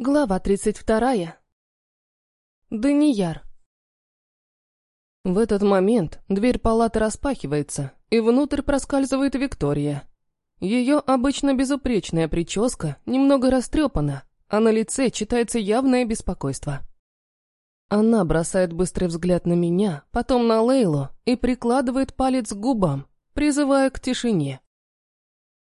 Глава 32. Данияр. В этот момент дверь палаты распахивается, и внутрь проскальзывает Виктория. Ее обычно безупречная прическа немного растрепана, а на лице читается явное беспокойство. Она бросает быстрый взгляд на меня, потом на Лейлу и прикладывает палец к губам, призывая к тишине.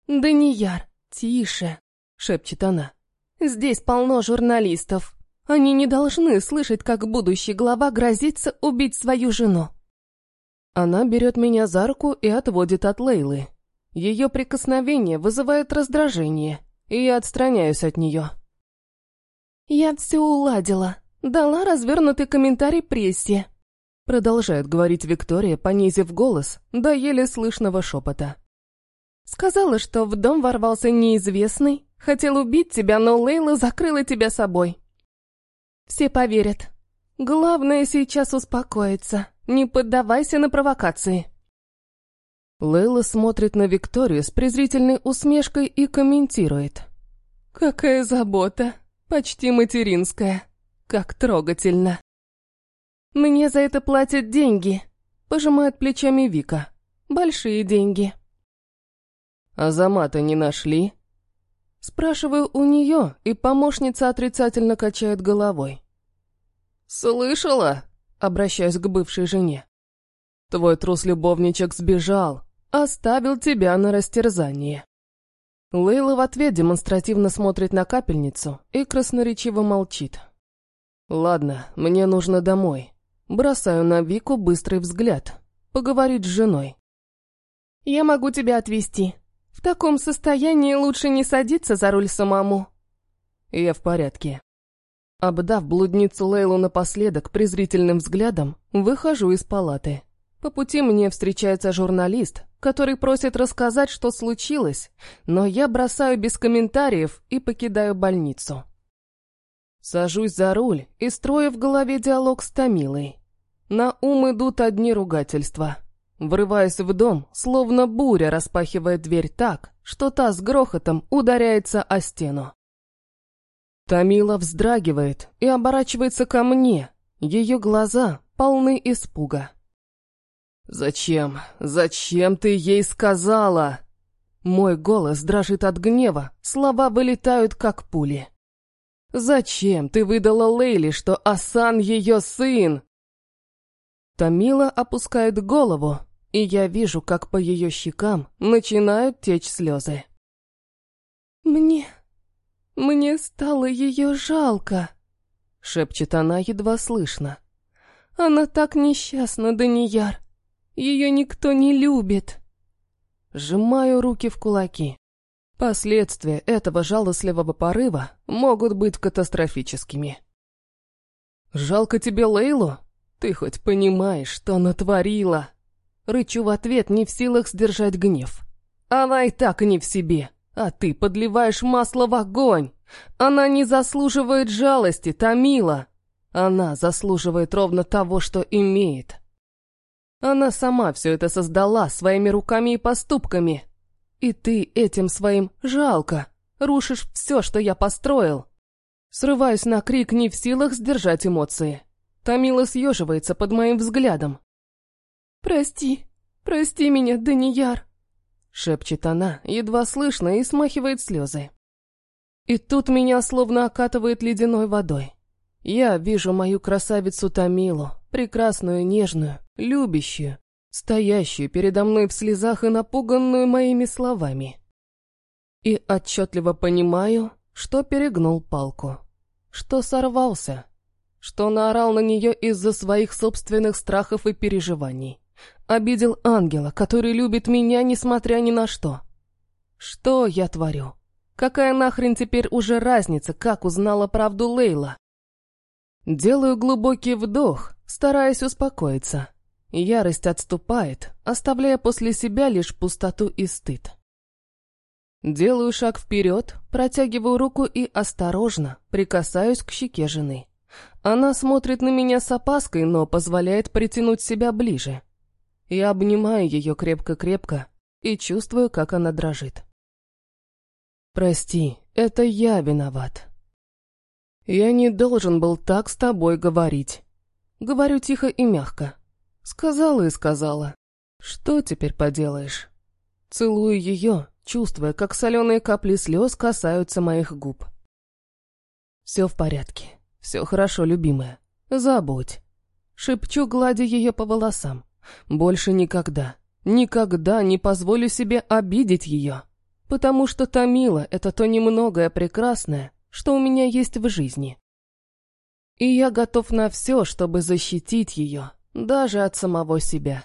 «Данияр, тише!» — шепчет она. Здесь полно журналистов. Они не должны слышать, как будущий глава грозится убить свою жену. Она берет меня за руку и отводит от Лейлы. Ее прикосновение вызывает раздражение, и я отстраняюсь от нее. «Я все уладила. Дала развернутый комментарий прессе», продолжает говорить Виктория, понизив голос до еле слышного шепота. Сказала, что в дом ворвался неизвестный, хотел убить тебя, но Лейла закрыла тебя собой. Все поверят. Главное сейчас успокоиться. Не поддавайся на провокации. Лейла смотрит на Викторию с презрительной усмешкой и комментирует. «Какая забота! Почти материнская. Как трогательно!» «Мне за это платят деньги», — пожимает плечами Вика. «Большие деньги». «Азамата не нашли?» Спрашиваю у нее, и помощница отрицательно качает головой. «Слышала?» — обращаюсь к бывшей жене. «Твой трус-любовничек сбежал, оставил тебя на растерзание». Лейла в ответ демонстративно смотрит на капельницу и красноречиво молчит. «Ладно, мне нужно домой». Бросаю на Вику быстрый взгляд. Поговорить с женой. «Я могу тебя отвезти», в таком состоянии лучше не садиться за руль самому. Я в порядке. Обдав блудницу Лейлу напоследок презрительным взглядом, выхожу из палаты. По пути мне встречается журналист, который просит рассказать, что случилось, но я бросаю без комментариев и покидаю больницу. Сажусь за руль и строю в голове диалог с Томилой. На ум идут одни ругательства. Врываясь в дом, словно буря распахивает дверь так, что та с грохотом ударяется о стену. Тамила вздрагивает и оборачивается ко мне. Ее глаза полны испуга. «Зачем? Зачем ты ей сказала?» Мой голос дрожит от гнева, слова вылетают как пули. «Зачем ты выдала Лейли, что Асан ее сын?» Тамила опускает голову, и я вижу, как по ее щекам начинают течь слезы. «Мне... мне стало ее жалко», — шепчет она едва слышно. «Она так несчастна, Данияр. Ее никто не любит». Сжимаю руки в кулаки. Последствия этого жалостливого порыва могут быть катастрофическими. «Жалко тебе Лейлу? Ты хоть понимаешь, что натворила?» Рычу в ответ, не в силах сдержать гнев. Она и так не в себе, а ты подливаешь масло в огонь. Она не заслуживает жалости, Тамила. Она заслуживает ровно того, что имеет. Она сама все это создала своими руками и поступками. И ты этим своим «жалко» рушишь все, что я построил. Срываюсь на крик, не в силах сдержать эмоции. Тамила съеживается под моим взглядом. «Прости, прости меня, Данияр!» Шепчет она, едва слышно, и смахивает слезы. И тут меня словно окатывает ледяной водой. Я вижу мою красавицу Тамилу, прекрасную, нежную, любящую, стоящую передо мной в слезах и напуганную моими словами. И отчетливо понимаю, что перегнул палку, что сорвался, что наорал на нее из-за своих собственных страхов и переживаний. Обидел ангела, который любит меня, несмотря ни на что. Что я творю? Какая нахрен теперь уже разница, как узнала правду Лейла? Делаю глубокий вдох, стараясь успокоиться. Ярость отступает, оставляя после себя лишь пустоту и стыд. Делаю шаг вперед, протягиваю руку и осторожно прикасаюсь к щеке жены. Она смотрит на меня с опаской, но позволяет притянуть себя ближе. Я обнимаю ее крепко-крепко и чувствую, как она дрожит. «Прости, это я виноват». Я не должен был так с тобой говорить. Говорю тихо и мягко. Сказала и сказала. Что теперь поделаешь? Целую ее, чувствуя, как соленые капли слез касаются моих губ. Все в порядке. Все хорошо, любимая. Забудь. Шепчу, гладя ее по волосам. Больше никогда, никогда не позволю себе обидеть ее. Потому что Тамила — это то немногое прекрасное, что у меня есть в жизни. И я готов на все, чтобы защитить ее, даже от самого себя.